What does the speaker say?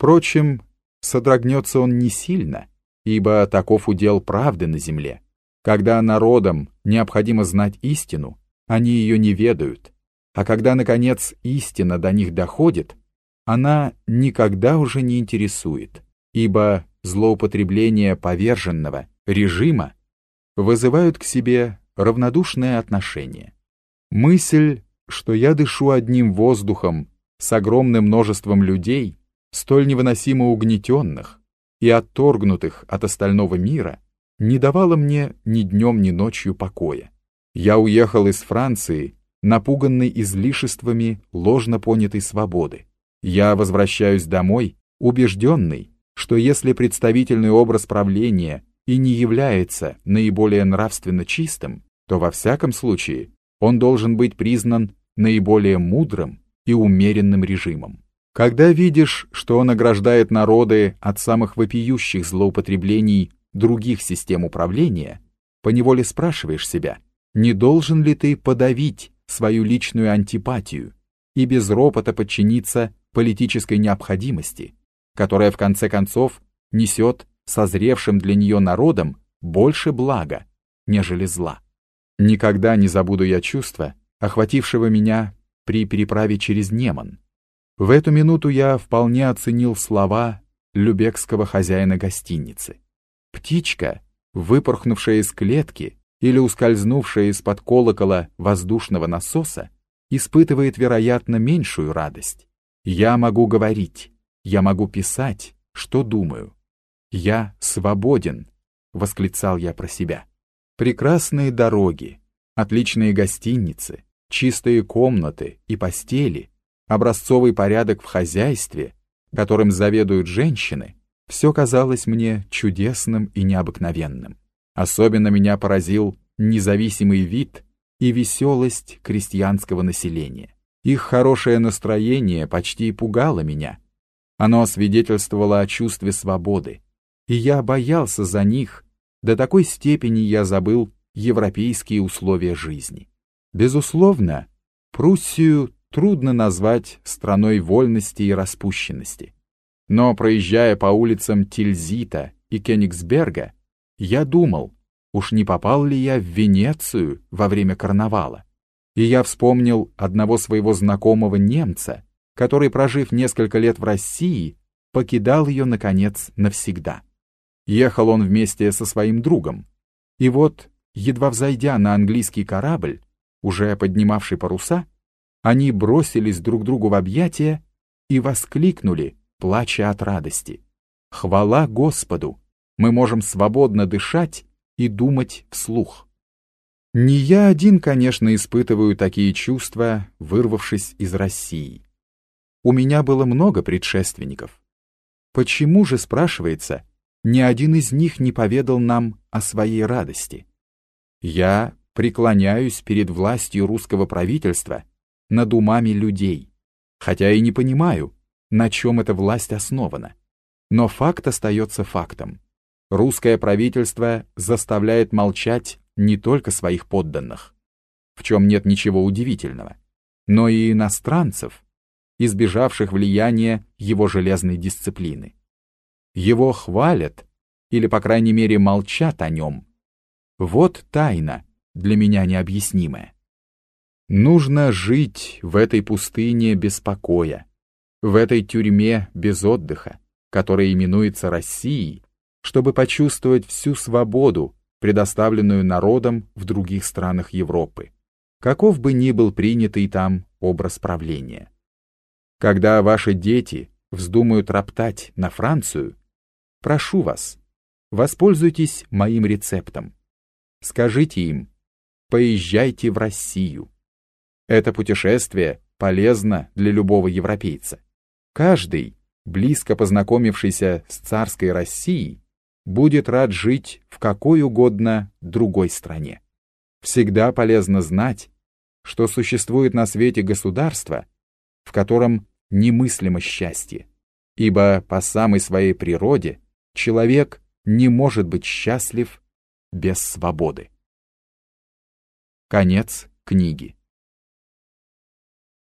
Впрочем, содрогнется он не сильно, ибо таков удел правды на земле. Когда народам необходимо знать истину, они ее не ведают, а когда, наконец, истина до них доходит, она никогда уже не интересует, ибо злоупотребление поверженного режима вызывают к себе равнодушное отношение. Мысль, что я дышу одним воздухом с огромным множеством людей, столь невыносимо угнетенных и отторгнутых от остального мира, не давала мне ни днем, ни ночью покоя. Я уехал из Франции, напуганный излишествами ложно понятой свободы. Я возвращаюсь домой, убежденный, что если представительный образ правления и не является наиболее нравственно чистым, то во всяком случае он должен быть признан наиболее мудрым и умеренным режимом. Когда видишь, что он ограждает народы от самых вопиющих злоупотреблений других систем управления, поневоле спрашиваешь себя, не должен ли ты подавить свою личную антипатию и без ропота подчиниться политической необходимости, которая в конце концов несет созревшим для нее народам больше блага, нежели зла. Никогда не забуду я чувства, охватившего меня при переправе через Неман. В эту минуту я вполне оценил слова любекского хозяина гостиницы. Птичка, выпорхнувшая из клетки или ускользнувшая из-под колокола воздушного насоса, испытывает, вероятно, меньшую радость. Я могу говорить, я могу писать, что думаю. Я свободен, восклицал я про себя. Прекрасные дороги, отличные гостиницы, чистые комнаты и постели, образцовый порядок в хозяйстве, которым заведуют женщины, все казалось мне чудесным и необыкновенным. Особенно меня поразил независимый вид и веселость крестьянского населения. Их хорошее настроение почти пугало меня. Оно свидетельствовало о чувстве свободы, и я боялся за них, до такой степени я забыл европейские условия жизни. Безусловно, Пруссию трудно назвать страной вольности и распущенности. Но проезжая по улицам Тильзита и Кёнигсберга, я думал, уж не попал ли я в Венецию во время карнавала. И я вспомнил одного своего знакомого немца, который, прожив несколько лет в России, покидал ее, наконец, навсегда. Ехал он вместе со своим другом. И вот, едва взойдя на английский корабль, уже поднимавший паруса, они бросились друг другу в объятия и воскликнули, плача от радости. «Хвала Господу! Мы можем свободно дышать и думать вслух». Не я один, конечно, испытываю такие чувства, вырвавшись из России. У меня было много предшественников. Почему же, спрашивается, ни один из них не поведал нам о своей радости. Я преклоняюсь перед властью русского правительства над умами людей, хотя и не понимаю, на чем эта власть основана. Но факт остается фактом. Русское правительство заставляет молчать не только своих подданных, в чем нет ничего удивительного, но и иностранцев, избежавших влияния его железной дисциплины. Его хвалят, или, по крайней мере, молчат о нем. Вот тайна, для меня необъяснимая. Нужно жить в этой пустыне без покоя, в этой тюрьме без отдыха, которая именуется Россией, чтобы почувствовать всю свободу, предоставленную народам в других странах Европы, каков бы ни был принятый там образ правления. Когда ваши дети вздумают роптать на Францию, Прошу вас, воспользуйтесь моим рецептом. Скажите им, поезжайте в Россию. Это путешествие полезно для любого европейца. Каждый, близко познакомившийся с царской Россией, будет рад жить в какой угодно другой стране. Всегда полезно знать, что существует на свете государство, в котором немыслимо счастье, ибо по самой своей природе Человек не может быть счастлив без свободы. Конец книги.